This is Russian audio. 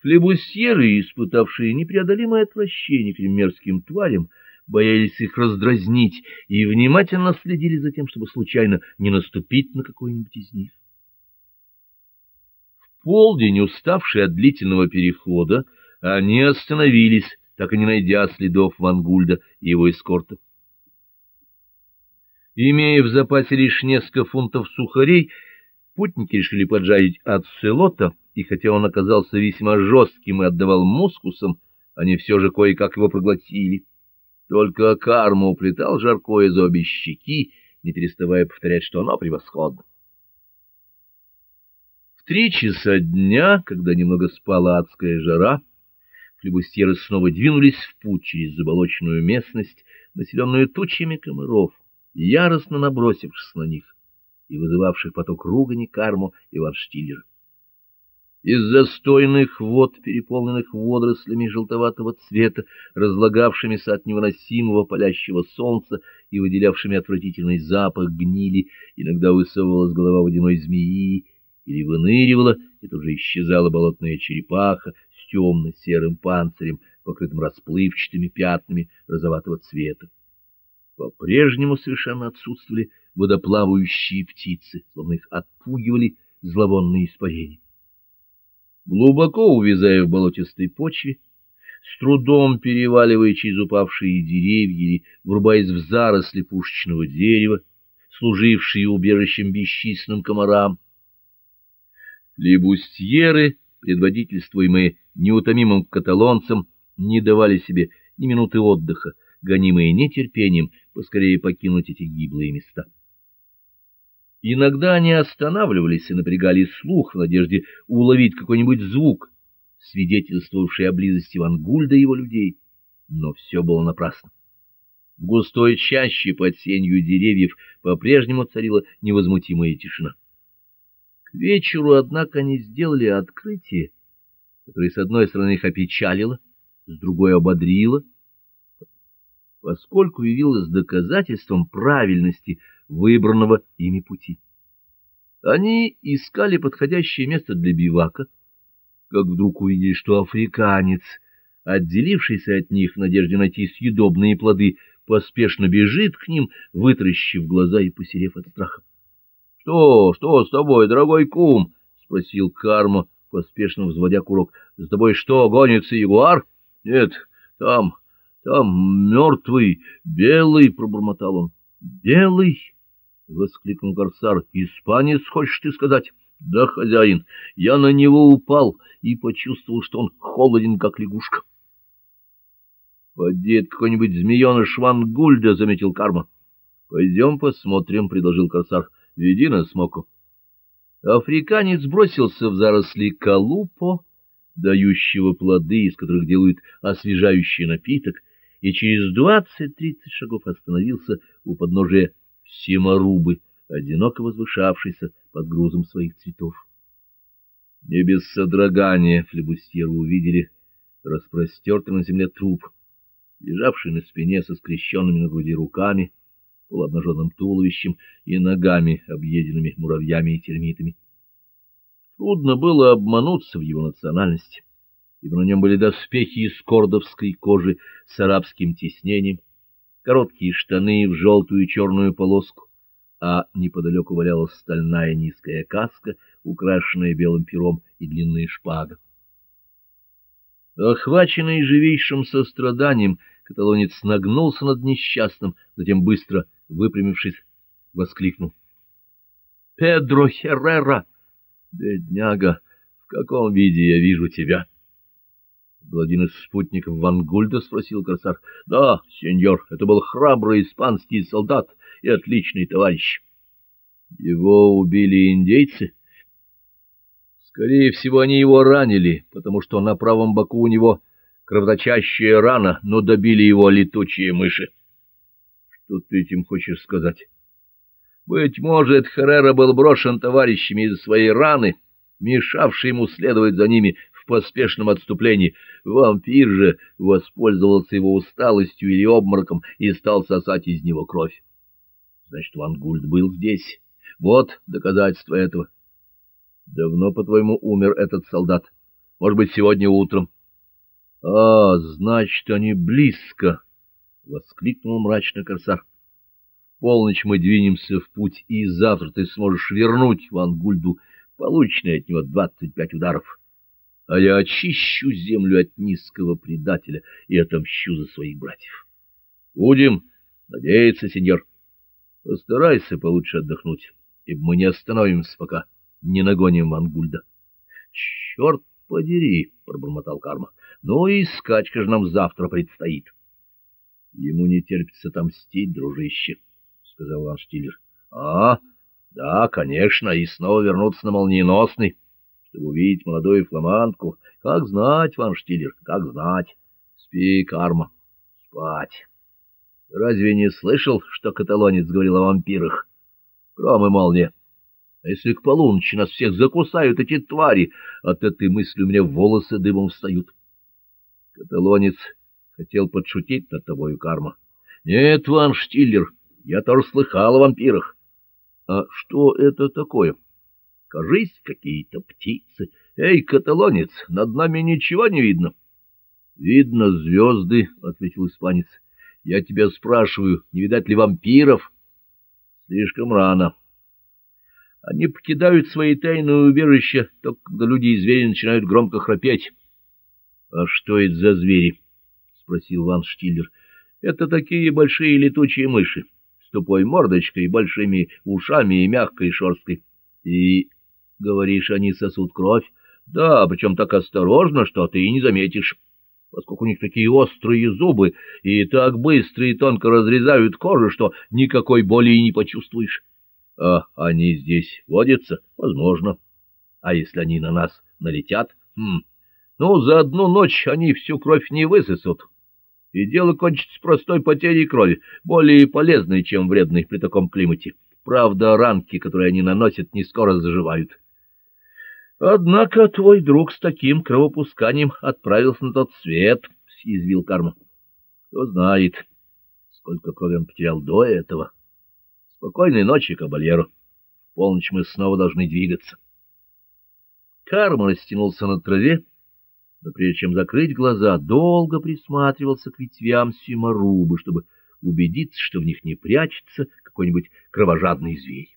Флебусьеры, испытавшие непреодолимое отвращение к мерзким тварям, боялись их раздразнить и внимательно следили за тем, чтобы случайно не наступить на какой-нибудь из них. В полдень, уставшие от длительного перехода, они остановились, так и не найдя следов Вангульда и его эскорта. Имея в запасе лишь несколько фунтов сухарей, путники решили поджарить от селота, и хотя он оказался весьма жестким и отдавал мускусом, они все же кое-как его проглотили. Только карма уплетал жаркое за обе щеки, не переставая повторять, что оно превосходно. В три часа дня, когда немного спала адская жара, флебустьеры снова двинулись в путь через заболоченную местность, населенную тучами комаров, яростно набросившись на них и вызывавших поток ругани карму и ванштиллера. Из застойных вод, переполненных водорослями желтоватого цвета, разлагавшимися от невыносимого палящего солнца и выделявшими отвратительный запах гнили, иногда высовывалась голова водяной змеи или выныривала, и тут же исчезала болотная черепаха с темно-серым панцирем, покрытым расплывчатыми пятнами розоватого цвета. По-прежнему совершенно отсутствовали водоплавающие птицы, словно их отпугивали зловонные испарения. Глубоко увязая в болотистой почве, с трудом переваливая через упавшие деревья или врубаясь в заросли пушечного дерева, служившие убежищем бесчисленным комарам, либустьеры, предводительствуемые неутомимым каталонцем, не давали себе ни минуты отдыха, гонимые нетерпением поскорее покинуть эти гиблые места. Иногда они останавливались и напрягали слух в надежде уловить какой-нибудь звук, свидетельствовавший о близости Вангульда и его людей, но все было напрасно. В густой чаще под сенью деревьев по-прежнему царила невозмутимая тишина. К вечеру, однако, они сделали открытие, которое с одной стороны их опечалило, с другой ободрило, поскольку явилось доказательством правильности выбранного ими пути. Они искали подходящее место для бивака, как вдруг увидели, что африканец, отделившийся от них в надежде найти съедобные плоды, поспешно бежит к ним, вытращив глаза и посерев от страха. — Что, что с тобой, дорогой кум? — спросил Карма, поспешно взводя курок. — С тобой что, гонится ягуар? — Нет, там... Там мертвый, белый, — пробормотал он. — Белый? — воскликнул корсар. — Испанец, хочешь ты сказать? — Да, хозяин, я на него упал и почувствовал, что он холоден, как лягушка. — Поди, какой-нибудь змееныш Ван Гульда, — заметил Карма. — Пойдем посмотрим, — предложил корсар. — Веди нас, Моку. Африканец бросился в заросли калупо, дающего плоды, из которых делают освежающий напиток, и через двадцать-тридцать шагов остановился у подножия Симорубы, одиноко возвышавшейся под грузом своих цветов. Не без содрогания флебустьеры увидели распростертый на земле труп, лежавший на спине со скрещенными на груди руками, полуобнаженным туловищем и ногами, объеденными муравьями и термитами. Трудно было обмануться в его национальности ибо на нем были доспехи из кордовской кожи с арабским тиснением, короткие штаны в желтую и черную полоску, а неподалеку валялась стальная низкая каска, украшенная белым пером и длинная шпага. Охваченный живейшим состраданием, каталонец нагнулся над несчастным, затем быстро выпрямившись, воскликнул. — Педро Херрера! Бедняга! В каком виде я вижу тебя? — был один из спутников Ван Гульда, спросил корсар. — Да, сеньор, это был храбрый испанский солдат и отличный товарищ. — Его убили индейцы? — Скорее всего, они его ранили, потому что на правом боку у него кровоточащая рана, но добили его летучие мыши. — Что ты этим хочешь сказать? — Быть может, Херрера был брошен товарищами из-за своей раны, мешавшей ему следовать за ними поспешном отступлении. Вампир же воспользовался его усталостью или обмороком и стал сосать из него кровь. Значит, Ван Гульд был здесь. Вот доказательство этого. Давно, по-твоему, умер этот солдат? Может быть, сегодня утром. — А, значит, они близко! — воскликнул мрачно корсар. — полночь мы двинемся в путь, и завтра ты сможешь вернуть Ван Гульду полученные от него двадцать пять ударов. А я очищу землю от низкого предателя и отомщу за своих братьев. Будем надеяться, сеньор. Постарайся получше отдохнуть, ибо мы не остановимся, пока не нагоним Ван Гульда. — Черт подери! — пробормотал Карма. — Ну и скачка же нам завтра предстоит. — Ему не терпится отомстить, дружище, — сказал Ван Штиллер. — А, да, конечно, и снова вернуться на молниеносный, чтобы увидеть молодую фламандку. Как знать, Ван Штиллер, как знать. Спи, Карма, спать. Разве не слышал, что каталонец говорил о вампирах? Гром и молния. А если к полуночи нас всех закусают эти твари, от этой мысли у меня волосы дымом встают. Каталонец хотел подшутить над тобою, Карма. Нет, Ван Штиллер, я тоже слыхал о вампирах. А что это такое? Кажись, какие-то птицы. Эй, каталонец, над нами ничего не видно. Видно звезды, — ответил испанец. Я тебя спрашиваю, не видать ли вампиров? Слишком рано. Они покидают свои тайные убежища, только когда люди и звери начинают громко храпеть. — А что это за звери? — спросил Ван Штиллер. — Это такие большие летучие мыши, с тупой мордочкой, большими ушами и мягкой шерсткой. И, говоришь, они сосут кровь? Да, причем так осторожно, что ты и не заметишь, поскольку у них такие острые зубы и так быстро и тонко разрезают кожу, что никакой боли и не почувствуешь. А они здесь водятся? Возможно. А если они на нас налетят? Хм. Ну, за одну ночь они всю кровь не высосут. И дело кончится простой потерей крови, более полезной, чем вредной при таком климате. Правда, ранки, которые они наносят, не скоро заживают. Однако твой друг с таким кровопусканием отправился на тот свет, — съязвил Карма. Кто знает, сколько крови он потерял до этого. Спокойной ночи, кабальеро. В полночь мы снова должны двигаться. Карма растянулся на траве, но прежде чем закрыть глаза, долго присматривался к ветвям симорубы, чтобы убедиться, что в них не прячется какой-нибудь кровожадный зверь.